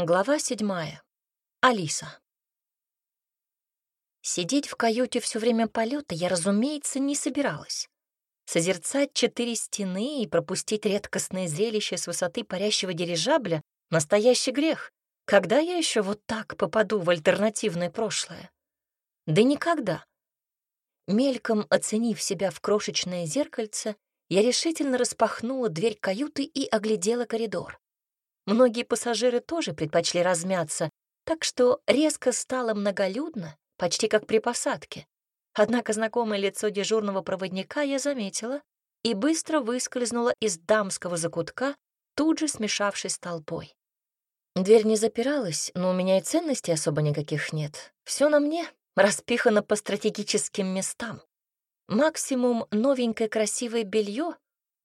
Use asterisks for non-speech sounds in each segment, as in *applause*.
Глава седьмая. Алиса. Сидеть в каюте все время полета я, разумеется, не собиралась. Созерцать четыре стены и пропустить редкостное зрелище с высоты парящего дирижабля — настоящий грех. Когда я еще вот так попаду в альтернативное прошлое? Да никогда. Мельком оценив себя в крошечное зеркальце, я решительно распахнула дверь каюты и оглядела коридор. Многие пассажиры тоже предпочли размяться, так что резко стало многолюдно, почти как при посадке. Однако знакомое лицо дежурного проводника я заметила и быстро выскользнула из дамского закутка, тут же смешавшись с толпой. Дверь не запиралась, но у меня и ценностей особо никаких нет. Все на мне, распихано по стратегическим местам. Максимум новенькое красивое белье,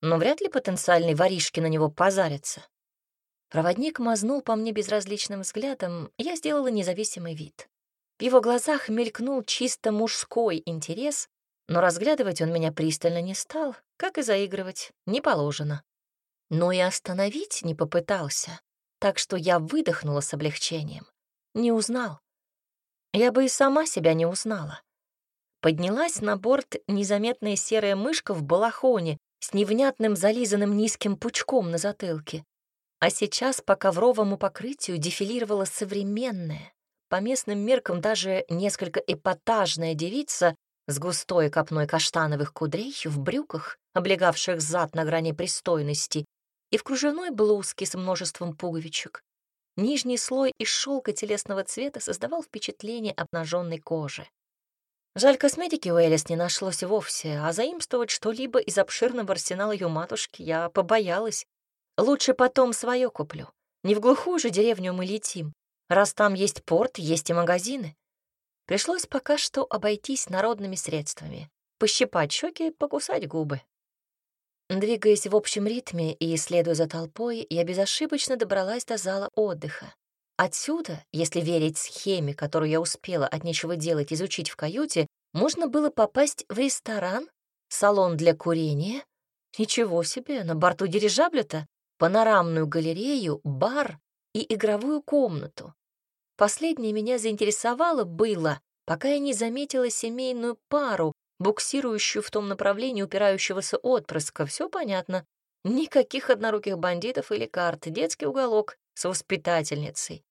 но вряд ли потенциальные воришки на него позарятся. Проводник мазнул по мне безразличным взглядом, я сделала независимый вид. В его глазах мелькнул чисто мужской интерес, но разглядывать он меня пристально не стал, как и заигрывать, не положено. Но и остановить не попытался, так что я выдохнула с облегчением. Не узнал. Я бы и сама себя не узнала. Поднялась на борт незаметная серая мышка в балахоне с невнятным зализанным низким пучком на затылке. А сейчас по ковровому покрытию дефилировала современная, по местным меркам даже несколько эпатажная девица с густой копной каштановых кудрей в брюках, облегавших зад на грани пристойности, и в кружевной блузке с множеством пуговичек. Нижний слой из шелка телесного цвета создавал впечатление обнаженной кожи. Жаль, косметики у Элис не нашлось вовсе, а заимствовать что-либо из обширного арсенала ее матушки я побоялась, Лучше потом свое куплю. Не в глухую же деревню мы летим. Раз там есть порт, есть и магазины. Пришлось пока что обойтись народными средствами. Пощипать щеки, покусать губы. Двигаясь в общем ритме и следуя за толпой, я безошибочно добралась до зала отдыха. Отсюда, если верить схеме, которую я успела от нечего делать изучить в каюте, можно было попасть в ресторан, салон для курения. Ничего себе, на борту дирижабля-то панорамную галерею, бар и игровую комнату. Последнее меня заинтересовало было, пока я не заметила семейную пару, буксирующую в том направлении упирающегося отпрыска. Все понятно. Никаких одноруких бандитов или карт, детский уголок с воспитательницей.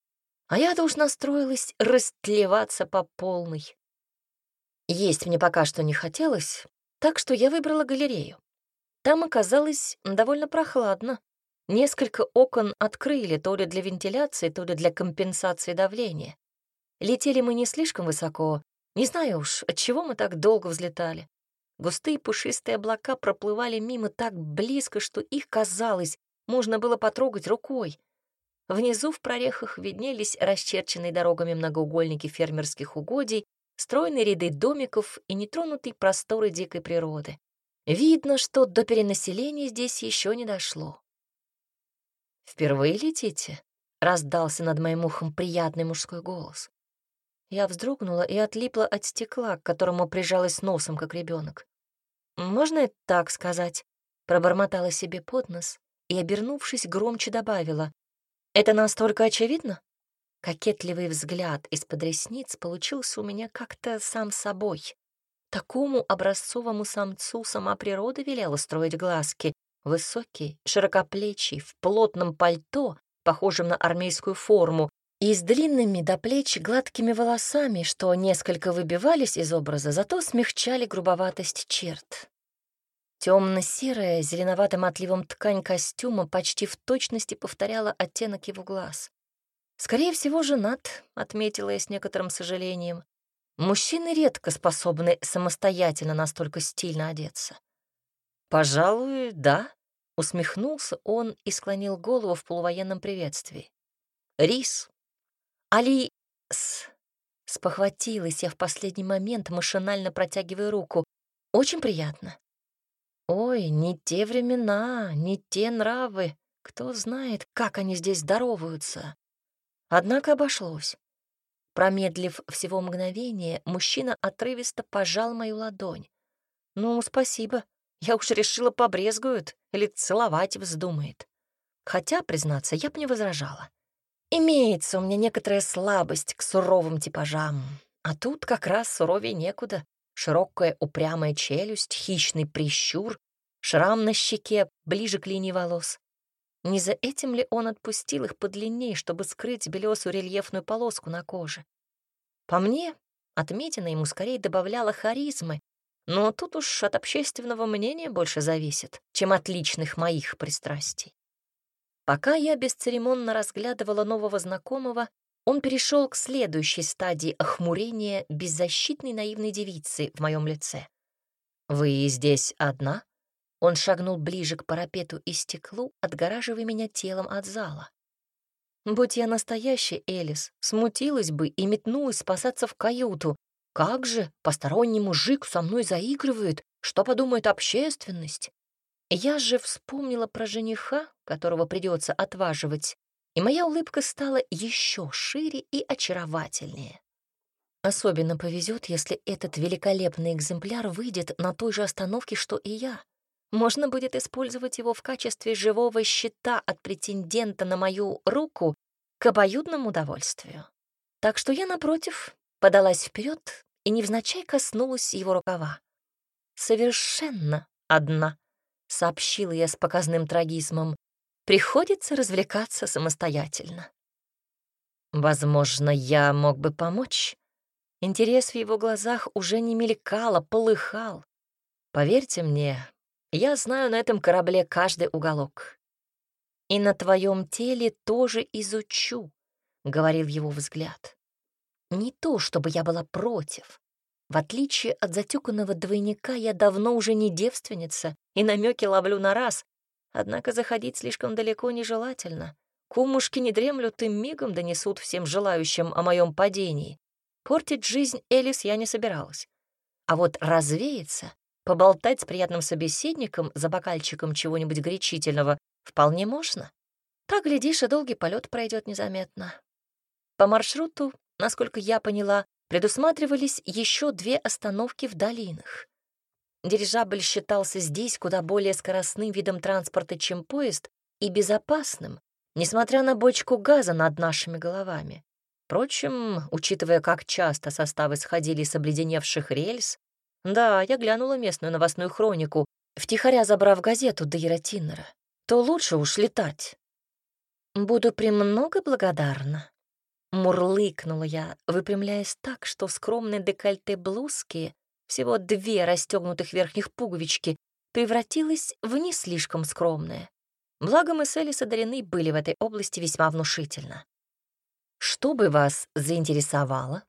А я-то уж настроилась растлеваться по полной. Есть мне пока что не хотелось, так что я выбрала галерею. Там оказалось довольно прохладно, Несколько окон открыли то ли для вентиляции, то ли для компенсации давления. Летели мы не слишком высоко, не знаю уж, от чего мы так долго взлетали. Густые пушистые облака проплывали мимо так близко, что их, казалось, можно было потрогать рукой. Внизу в прорехах виднелись расчерченные дорогами многоугольники фермерских угодий, стройные ряды домиков и нетронутые просторы дикой природы. Видно, что до перенаселения здесь еще не дошло. «Впервые летите?» — раздался над моим ухом приятный мужской голос. Я вздрогнула и отлипла от стекла, к которому прижалась носом, как ребенок. «Можно это так сказать?» — пробормотала себе под нос и, обернувшись, громче добавила. «Это настолько очевидно?» Кокетливый взгляд из-под ресниц получился у меня как-то сам собой. Такому образцовому самцу сама природа велела строить глазки, Высокий, широкоплечий, в плотном пальто, похожем на армейскую форму, и с длинными до плеч гладкими волосами, что несколько выбивались из образа, зато смягчали грубоватость черт. Темно-серая, зеленоватым отливом ткань костюма почти в точности повторяла оттенок его глаз. «Скорее всего, женат», — отметила я с некоторым сожалением. «Мужчины редко способны самостоятельно настолько стильно одеться». «Пожалуй, да», — усмехнулся он и склонил голову в полувоенном приветствии. «Рис». «Али...» с... Спохватилась я в последний момент, машинально протягивая руку. «Очень приятно». «Ой, не те времена, не те нравы. Кто знает, как они здесь здороваются». Однако обошлось. Промедлив всего мгновение, мужчина отрывисто пожал мою ладонь. «Ну, спасибо. Я уж решила, побрезгуют или целовать вздумает. Хотя, признаться, я б не возражала. Имеется у меня некоторая слабость к суровым типажам, а тут как раз суровее некуда. Широкая упрямая челюсть, хищный прищур, шрам на щеке ближе к линии волос. Не за этим ли он отпустил их подлиннее, чтобы скрыть белесую рельефную полоску на коже? По мне, отметина ему скорее добавляла харизмы, но тут уж от общественного мнения больше зависит, чем от личных моих пристрастий. Пока я бесцеремонно разглядывала нового знакомого, он перешел к следующей стадии охмурения беззащитной наивной девицы в моем лице. «Вы здесь одна?» Он шагнул ближе к парапету и стеклу, отгораживая меня телом от зала. Будь я настоящий Элис, смутилась бы и метнулась спасаться в каюту. Как же посторонний мужик со мной заигрывает, что подумает общественность? Я же вспомнила про жениха, которого придется отваживать, и моя улыбка стала еще шире и очаровательнее. Особенно повезет, если этот великолепный экземпляр выйдет на той же остановке, что и я. Можно будет использовать его в качестве живого щита от претендента на мою руку к обоюдному удовольствию. Так что я, напротив, подалась вперед и невзначай коснулась его рукава. «Совершенно одна», — сообщила я с показным трагизмом. «Приходится развлекаться самостоятельно». «Возможно, я мог бы помочь». Интерес в его глазах уже не мелькал, а полыхал. Поверьте мне, я знаю на этом корабле каждый уголок. И на твоем теле тоже изучу, — говорил его взгляд. Не то, чтобы я была против. В отличие от затюканного двойника, я давно уже не девственница и намеки ловлю на раз, однако заходить слишком далеко нежелательно. Кумушки не дремлют и мигом донесут всем желающим о моем падении. Портить жизнь Элис я не собиралась. А вот развеяться Поболтать с приятным собеседником за бокальчиком чего-нибудь горячительного вполне можно. Так, глядишь, и долгий полет пройдет незаметно. По маршруту, насколько я поняла, предусматривались еще две остановки в долинах. Дирижабль считался здесь куда более скоростным видом транспорта, чем поезд, и безопасным, несмотря на бочку газа над нашими головами. Впрочем, учитывая, как часто составы сходили с обледеневших рельс, да, я глянула местную новостную хронику, втихаря забрав газету Дейра Тиннера. То лучше уж летать. Буду премного благодарна. Мурлыкнула я, выпрямляясь так, что скромные декольте блузки, всего две расстегнутых верхних пуговички, превратилась в не слишком скромное. Благо мы с Элис одарены были в этой области весьма внушительно. Что бы вас заинтересовало?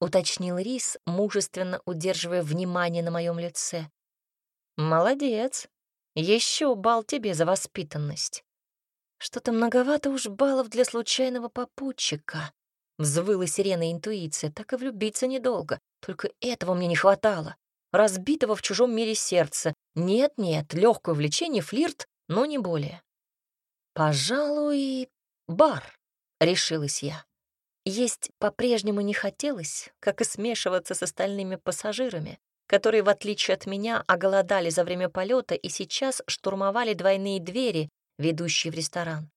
уточнил Рис, мужественно удерживая внимание на моем лице. Молодец. Еще бал тебе за воспитанность. Что-то многовато уж баллов для случайного попутчика. Взвыла сирена интуиция, так и влюбиться недолго. Только этого мне не хватало. Разбитого в чужом мире сердца. Нет-нет, легкое влечение, флирт, но не более. Пожалуй, бар, решилась я. Есть по-прежнему не хотелось, как и смешиваться с остальными пассажирами, которые, в отличие от меня, оголодали за время полета и сейчас штурмовали двойные двери, ведущие в ресторан.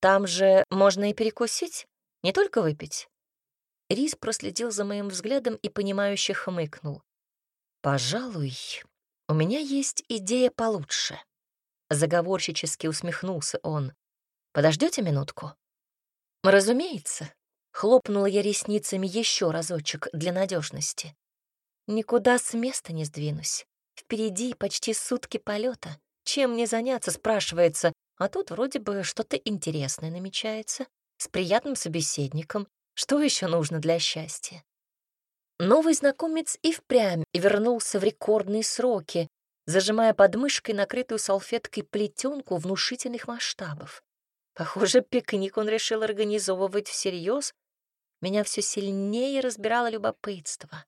Там же можно и перекусить, не только выпить. Рис проследил за моим взглядом и, понимающе хмыкнул. «Пожалуй, у меня есть идея получше». Заговорщически усмехнулся он. Подождете минутку?» «Разумеется», Хлопнула я ресницами еще разочек для надежности. Никуда с места не сдвинусь. Впереди почти сутки полета. Чем мне заняться, спрашивается, а тут вроде бы что-то интересное намечается, с приятным собеседником. Что еще нужно для счастья? Новый знакомец и впрямь вернулся в рекордные сроки, зажимая под мышкой накрытую салфеткой плетенку внушительных масштабов. Похоже, пикник он решил организовывать всерьез, меня все сильнее разбирало любопытство.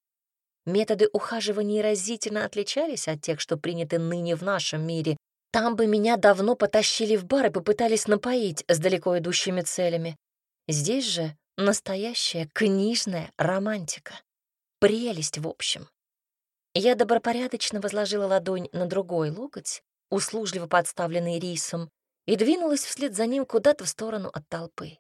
Методы ухаживания разительно отличались от тех, что приняты ныне в нашем мире. Там бы меня давно потащили в бар и попытались напоить с далеко идущими целями. Здесь же настоящая книжная романтика. Прелесть, в общем. Я добропорядочно возложила ладонь на другой локоть, услужливо подставленный рисом, и двинулась вслед за ним куда-то в сторону от толпы.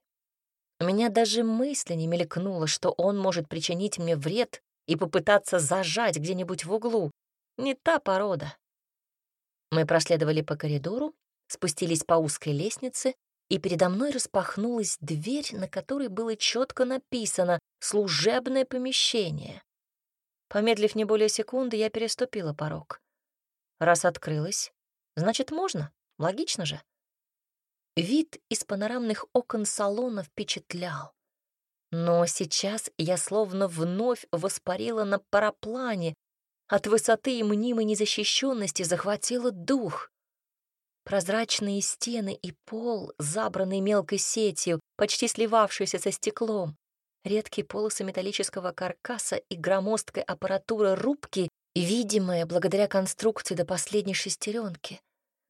У меня даже мысли не мелькнуло, что он может причинить мне вред и попытаться зажать где-нибудь в углу. Не та порода. Мы проследовали по коридору, спустились по узкой лестнице, и передо мной распахнулась дверь, на которой было четко написано «Служебное помещение». Помедлив не более секунды, я переступила порог. Раз открылась, значит, можно. Логично же. Вид из панорамных окон салона впечатлял. Но сейчас я словно вновь воспарила на параплане. От высоты и мнимой незащищенности захватила дух. Прозрачные стены и пол, забранный мелкой сетью, почти сливавшийся со стеклом. Редкие полосы металлического каркаса и громоздкая аппаратура рубки, видимая благодаря конструкции до последней шестеренки.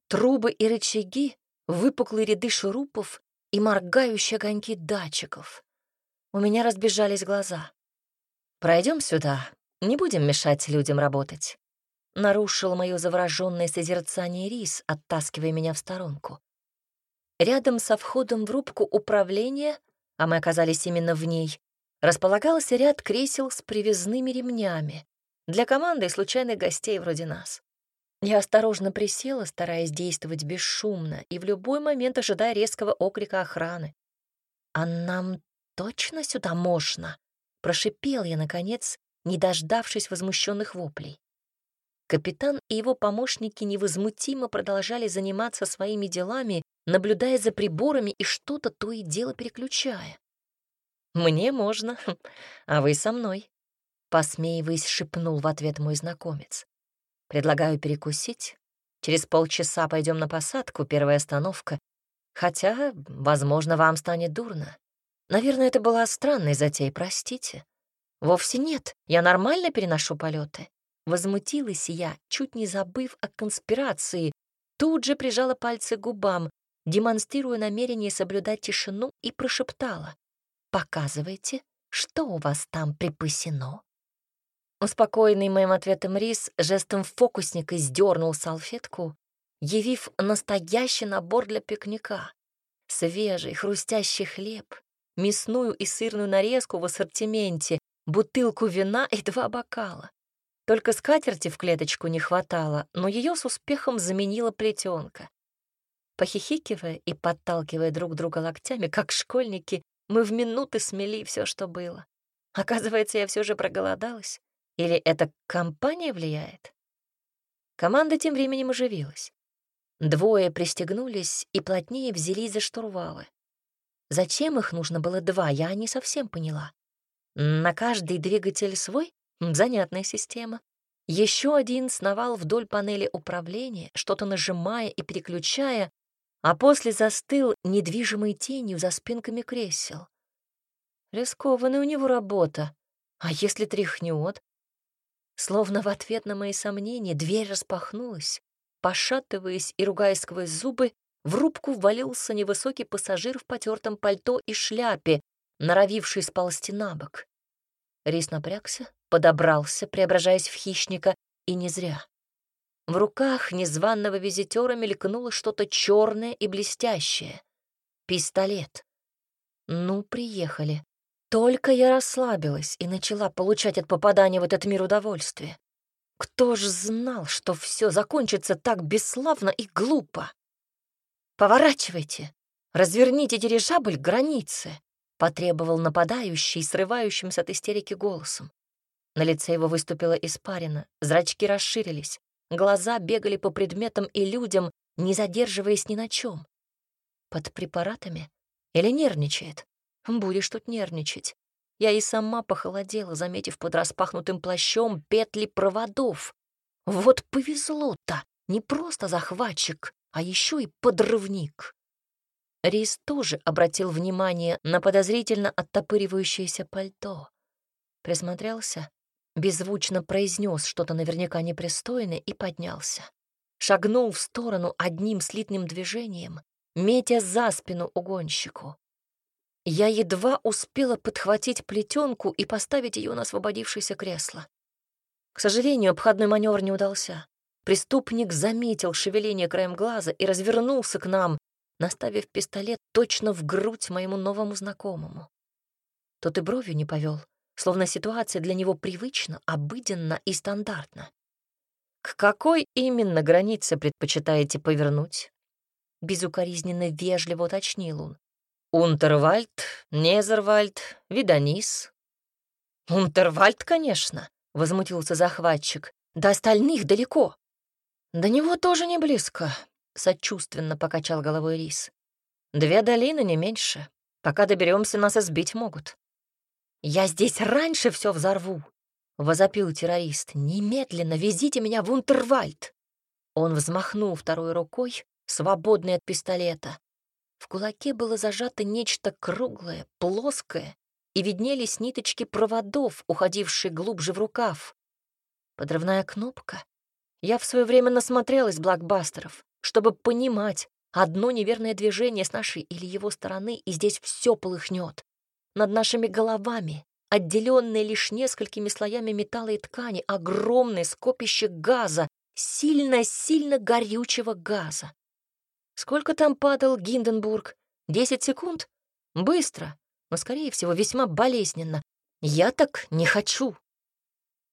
Трубы и рычаги, выпуклые ряды шурупов и моргающие огоньки датчиков. У меня разбежались глаза. Пройдем сюда, не будем мешать людям работать. Нарушил мое завороженное созерцание рис, оттаскивая меня в сторонку. Рядом со входом в рубку управления, а мы оказались именно в ней, располагался ряд кресел с привязными ремнями для команды и случайных гостей вроде нас. Я осторожно присела, стараясь действовать бесшумно и в любой момент ожидая резкого окрика охраны. «А нам точно сюда можно?» — прошипел я, наконец, не дождавшись возмущенных воплей. Капитан и его помощники невозмутимо продолжали заниматься своими делами, наблюдая за приборами и что-то то и дело переключая. «Мне можно, *laughs* а вы со мной», — посмеиваясь, шепнул в ответ мой знакомец. Предлагаю перекусить. Через полчаса пойдем на посадку, первая остановка. Хотя, возможно, вам станет дурно. Наверное, это была странной затеей, простите. Вовсе нет, я нормально переношу полеты. Возмутилась я, чуть не забыв о конспирации, тут же прижала пальцы к губам, демонстрируя намерение соблюдать тишину, и прошептала. «Показывайте, что у вас там припасено». Успокоенный моим ответом Рис жестом фокусника сдернул салфетку, явив настоящий набор для пикника. Свежий, хрустящий хлеб, мясную и сырную нарезку в ассортименте, бутылку вина и два бокала. Только скатерти в клеточку не хватало, но ее с успехом заменила плетенка. Похихикивая и подталкивая друг друга локтями, как школьники, мы в минуты смели все, что было. Оказывается, я все же проголодалась. Или это компания влияет? Команда тем временем оживилась. Двое пристегнулись и плотнее взялись за штурвалы. Зачем их нужно было два, я не совсем поняла. На каждый двигатель свой? Занятная система. Еще один сновал вдоль панели управления, что-то нажимая и переключая, а после застыл недвижимой тенью за спинками кресел. Рискованная у него работа. А если тряхнет? Словно в ответ на мои сомнения дверь распахнулась. Пошатываясь и ругаясь сквозь зубы, в рубку ввалился невысокий пассажир в потертом пальто и шляпе, норовивший сползти на бок. Рис напрягся, подобрался, преображаясь в хищника, и не зря. В руках незваного визитера мелькнуло что-то черное и блестящее. Пистолет. Ну, приехали. Только я расслабилась и начала получать от попадания в этот мир удовольствие. Кто ж знал, что все закончится так бесславно и глупо? «Поворачивайте! Разверните дирижабль к границе!» — потребовал нападающий, срывающимся от истерики голосом. На лице его выступила испарина, зрачки расширились, глаза бегали по предметам и людям, не задерживаясь ни на чем. Под препаратами? Или нервничает? Будешь тут нервничать. Я и сама похолодела, заметив под распахнутым плащом петли проводов. Вот повезло-то, не просто захватчик, а еще и подрывник. Рис тоже обратил внимание на подозрительно оттопыривающееся пальто. Присмотрелся, беззвучно произнес что-то наверняка непристойное и поднялся. Шагнул в сторону одним слитным движением, метя за спину угонщику. Я едва успела подхватить плетенку и поставить ее на освободившееся кресло. К сожалению, обходной маневр не удался. Преступник заметил шевеление краем глаза и развернулся к нам, наставив пистолет точно в грудь моему новому знакомому. Тот и бровью не повел, словно ситуация для него привычна, обыденна и стандартна. «К какой именно границе предпочитаете повернуть?» Безукоризненно вежливо уточнил он. «Унтервальд, Незервальд, Виданис?» «Унтервальд, конечно», — возмутился захватчик. «До остальных далеко». «До него тоже не близко», — сочувственно покачал головой Рис. «Две долины, не меньше. Пока доберемся, нас избить могут». «Я здесь раньше все взорву», — возопил террорист. «Немедленно везите меня в Унтервальд». Он взмахнул второй рукой, свободной от пистолета. В кулаке было зажато нечто круглое, плоское, и виднелись ниточки проводов, уходившие глубже в рукав. Подрывная кнопка. Я в свое время насмотрелась блокбастеров, чтобы понимать, одно неверное движение с нашей или его стороны, и здесь все полыхнет. Над нашими головами, отделенные лишь несколькими слоями металла и ткани, огромное скопище газа, сильно-сильно горючего газа. Сколько там падал Гинденбург? Десять секунд? Быстро, но, скорее всего, весьма болезненно. Я так не хочу.